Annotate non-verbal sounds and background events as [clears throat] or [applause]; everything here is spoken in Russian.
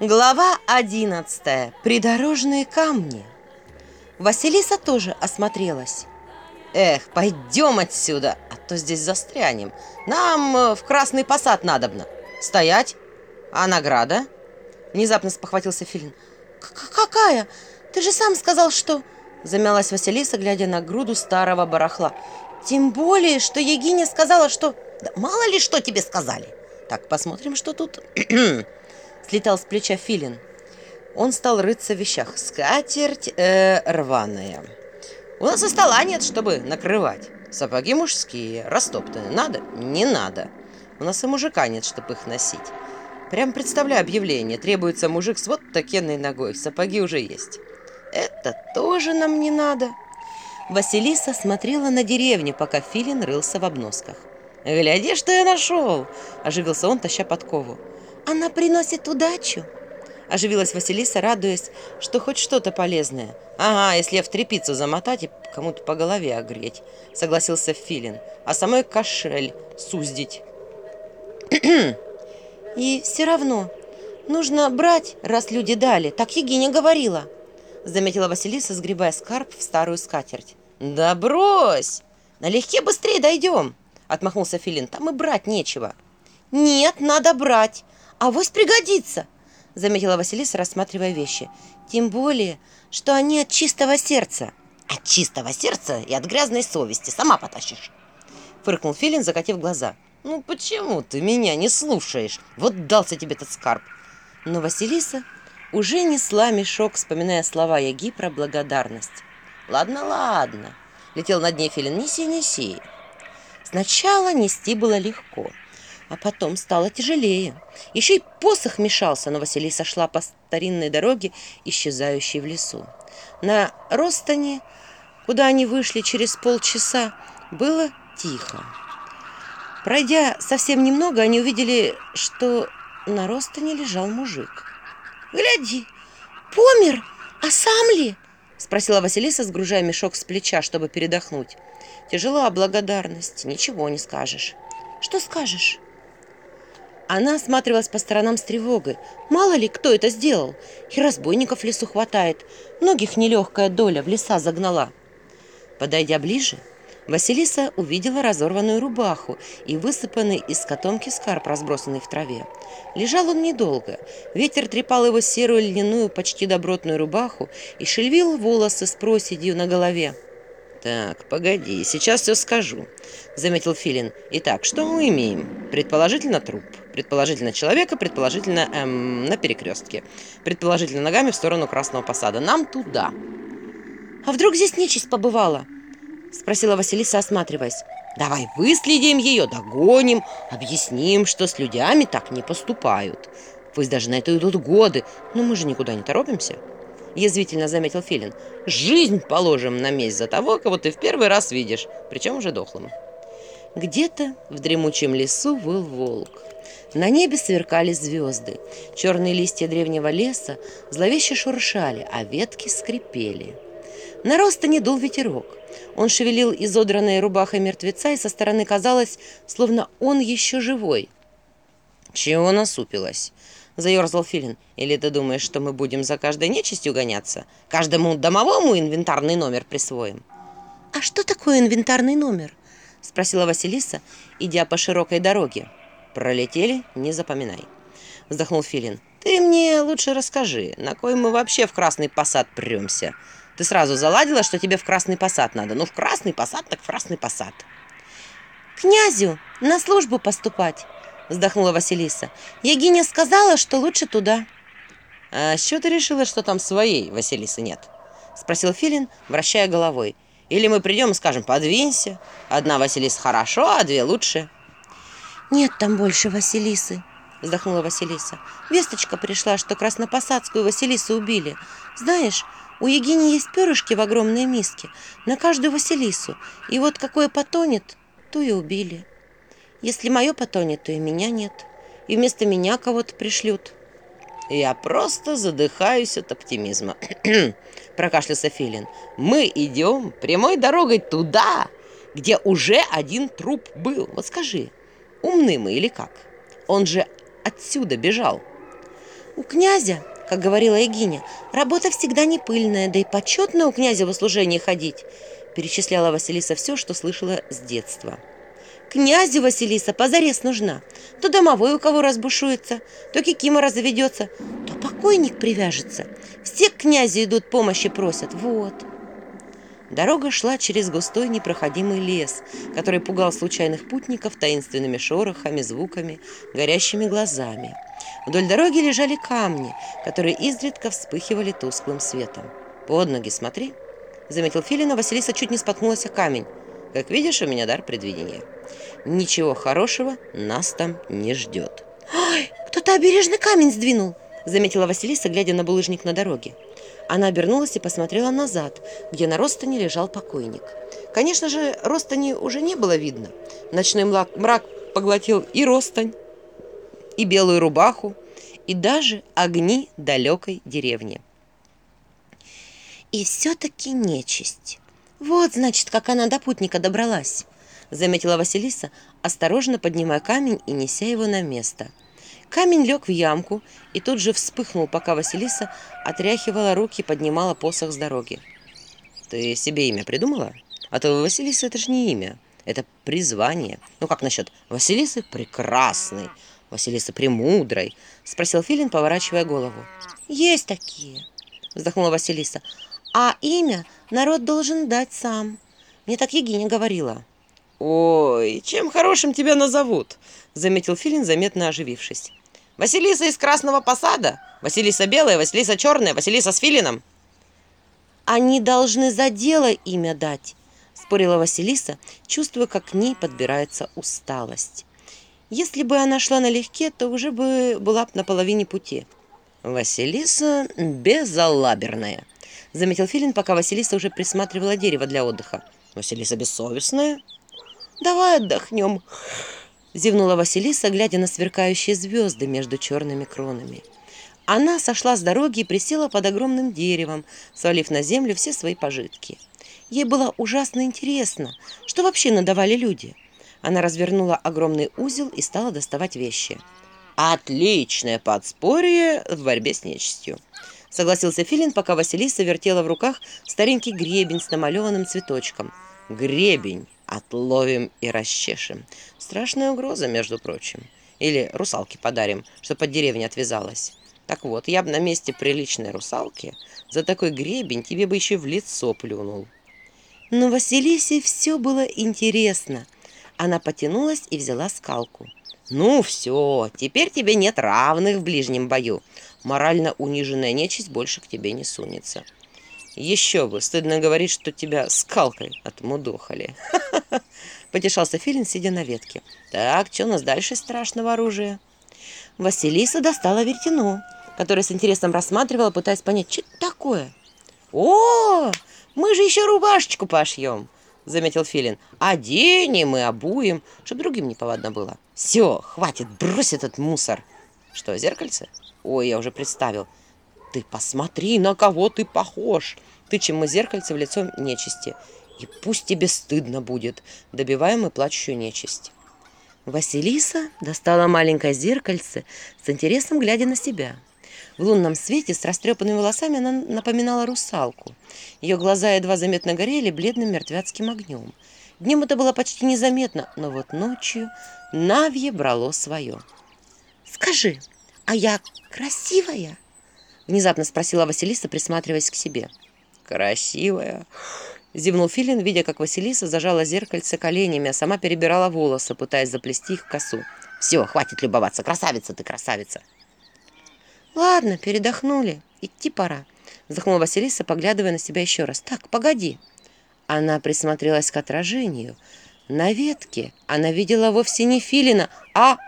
Глава 11. Придорожные камни. Василиса тоже осмотрелась. Эх, пойдем отсюда, а то здесь застрянем. Нам э, в красный посад надобно. Стоять. А награда? Внезапно спохватился Филин. «Какая? Ты же сам сказал, что...» Замялась Василиса, глядя на груду старого барахла. «Тем более, что Егиня сказала, что...» «Да мало ли что тебе сказали!» «Так, посмотрим, что тут...» [clears throat] отлетал с плеча филин. Он стал рыться в вещах. Скатерть э, рваная. У нас и стола нет, чтобы накрывать. Сапоги мужские, растоптаны. Надо? Не надо. У нас и мужика нет, чтобы их носить. Прям представляю объявление. Требуется мужик с вот такенной ногой. Сапоги уже есть. Это тоже нам не надо. Василиса смотрела на деревню, пока Филин рылся в обносках. «Гляди, что я нашел!» – оживился он, таща подкову. Она приносит удачу. Оживилась Василиса, радуясь, что хоть что-то полезное. «Ага, если я в трепицу замотать и кому-то по голове огреть», — согласился Филин. «А самой кошель суздить». «И все равно нужно брать, раз люди дали. Так Егиня говорила», — заметила Василиса, сгребая скарб в старую скатерть. «Да брось! Налегке быстрее дойдем!» — отмахнулся Филин. «Там и брать нечего». «Нет, надо брать!» А вось пригодится!» заметила Василиса, рассматривая вещи. «Тем более, что они от чистого сердца». «От чистого сердца и от грязной совести. Сама потащишь!» Фыркнул Филин, закатив глаза. «Ну почему ты меня не слушаешь? Вот дался тебе этот скарб!» Но Василиса уже несла мешок, вспоминая слова Яги про благодарность. «Ладно, ладно!» — летел над ней Филин. «Неси, неси!» Сначала нести было легко — а потом стало тяжелее. Еще и посох мешался, но Василиса шла по старинной дороге, исчезающей в лесу. На Ростане, куда они вышли через полчаса, было тихо. Пройдя совсем немного, они увидели, что на Ростане лежал мужик. «Гляди, помер, а сам ли?» Спросила Василиса, сгружая мешок с плеча, чтобы передохнуть. Тяжела благодарность, ничего не скажешь. «Что скажешь?» Она осматривалась по сторонам с тревогой. Мало ли, кто это сделал. И разбойников в лесу хватает. Многих нелегкая доля в леса загнала. Подойдя ближе, Василиса увидела разорванную рубаху и высыпанный из котомки скарб, разбросанный в траве. Лежал он недолго. Ветер трепал его серую льняную, почти добротную рубаху и шельвил волосы с проседью на голове. Так, погоди, сейчас все скажу, заметил Филин. Итак, что мы имеем? Предположительно труп, предположительно человека, предположительно эм, на перекрестке, предположительно ногами в сторону Красного Посада. Нам туда. А вдруг здесь нечисть побывала? Спросила Василиса, осматриваясь. Давай выследим ее, догоним, объясним, что с людьми так не поступают. Пусть даже на это идут годы, но мы же никуда не торопимся язвительно заметил Филин. «Жизнь положим на месть за того, кого ты в первый раз видишь, причем уже дохлым». Где-то в дремучем лесу был волк. На небе сверкали звезды. Черные листья древнего леса зловеще шуршали, а ветки скрипели. На роста не дул ветерок. Он шевелил изодранной рубахой мертвеца, и со стороны казалось, словно он еще живой. «Чего насупилась?» заерзал Филин. «Или ты думаешь, что мы будем за каждой нечистью гоняться? Каждому домовому инвентарный номер присвоим?» «А что такое инвентарный номер?» — спросила Василиса, идя по широкой дороге. «Пролетели, не запоминай», — вздохнул Филин. «Ты мне лучше расскажи, на кой мы вообще в Красный Посад премся? Ты сразу заладила, что тебе в Красный Посад надо. Ну, в Красный Посад, так в Красный Посад». «Князю на службу поступать», вздохнула Василиса. Егиня сказала, что лучше туда. А с ты решила, что там своей Василисы нет? Спросил Филин, вращая головой. Или мы придем и скажем, подвинься. Одна Василиса хорошо, а две лучше. Нет там больше Василисы, вздохнула Василиса. Весточка пришла, что краснопосадскую Василису убили. Знаешь, у Егини есть перышки в огромной миске на каждую Василису. И вот какое потонет, ту и убили. Если мое потонет, то и меня нет. И вместо меня кого-то пришлют. Я просто задыхаюсь от оптимизма. Прокашлялся Филин. Мы идем прямой дорогой туда, где уже один труп был. Вот скажи, умны мы или как? Он же отсюда бежал. У князя, как говорила Егиня, работа всегда не пыльная, да и почетно у князя в услужении ходить, перечисляла Василиса все, что слышала с детства. Князю Василиса позарез нужна. То домовой у кого разбушуется, то кикимора заведется, то покойник привяжется. Все к князю идут, помощи просят. Вот. Дорога шла через густой непроходимый лес, который пугал случайных путников таинственными шорохами, звуками, горящими глазами. Вдоль дороги лежали камни, которые изредка вспыхивали тусклым светом. «Под ноги смотри!» — заметил Филина. Василиса Как видишь, у меня дар предвидения. Ничего хорошего нас там не ждет. «Ой, кто-то обережно камень сдвинул!» Заметила Василиса, глядя на булыжник на дороге. Она обернулась и посмотрела назад, где на Ростоне лежал покойник. Конечно же, Ростани уже не было видно. Ночной мрак поглотил и Ростань, и белую рубаху, и даже огни далекой деревни. «И все-таки нечисть», Вот, значит, как она до путника добралась, заметила Василиса, осторожно поднимая камень и неся его на место – Камень лег в ямку и тут же вспыхнул, пока Василиса отряхивала руки и поднимала посох с дороги. «Ты себе имя придумала? А то Василиса это же не имя, это призвание. Ну как насчет Василисы прекрасной, Василисы премудрой?» Спросил Филин, поворачивая Народ должен дать сам. Мне так Егиня говорила. «Ой, чем хорошим тебя назовут?» – заметил Филин, заметно оживившись. «Василиса из Красного Посада? Василиса Белая, Василиса Черная, Василиса с Филином?» «Они должны за дело имя дать», – спорила Василиса, чувствуя, как к ней подбирается усталость. Если бы она шла налегке, то уже бы была бы на половине пути. «Василиса безалаберная», заметил Филин, пока Василиса уже присматривала дерево для отдыха. «Василиса бессовестная?» «Давай отдохнем!» Зевнула Василиса, глядя на сверкающие звезды между черными кронами. Она сошла с дороги и присела под огромным деревом, свалив на землю все свои пожитки. Ей было ужасно интересно, что вообще надавали люди. Она развернула огромный узел и стала доставать вещи. «Отличное подспорье в борьбе с нечистью!» согласился Филин, пока Василиса вертела в руках старенький гребень с намалеванным цветочком. «Гребень! Отловим и расчешем. Страшная угроза, между прочим. Или русалки подарим, чтобы от деревни отвязалась. Так вот, я бы на месте приличной русалки за такой гребень тебе бы еще в лицо плюнул. Но Василисе все было интересно. Она потянулась и взяла скалку. «Ну все, теперь тебе нет равных в ближнем бою. морально униженная нечисть больше к тебе не сунется. Еще бы, стыдно говорить, что тебя скалкой отмудохали. [laughs] Потешался Филин, сидя на ветке. Так, что у нас дальше страшного оружия? Василиса достала вертину, которая с интересом рассматривала, пытаясь понять, что это такое. «О, мы же еще рубашечку пошьем!» — заметил Филин. «Оденем и обуем, чтобы другим неповадно было. Все, хватит, брось этот мусор!» «Что, зеркальце?» Ой, я уже представил. Ты посмотри, на кого ты похож. Тычем мы зеркальце в лицо нечисти. И пусть тебе стыдно будет. Добиваем и плачущую нечисть. Василиса достала маленькое зеркальце с интересом глядя на себя. В лунном свете с растрепанными волосами она напоминала русалку. Ее глаза едва заметно горели бледным мертвяцким огнем. Днем это было почти незаметно, но вот ночью Навье брало свое. «Скажи, а я красивая!» Внезапно спросила Василиса, присматриваясь к себе. «Красивая!» Зевнул Филин, видя, как Василиса зажала зеркальце коленями, а сама перебирала волосы, пытаясь заплести их в косу. «Все, хватит любоваться! Красавица ты, красавица!» «Ладно, передохнули. Идти пора», — вздохнула Василиса, поглядывая на себя еще раз. «Так, погоди». Она присмотрелась к отражению. На ветке она видела вовсе не Филина, а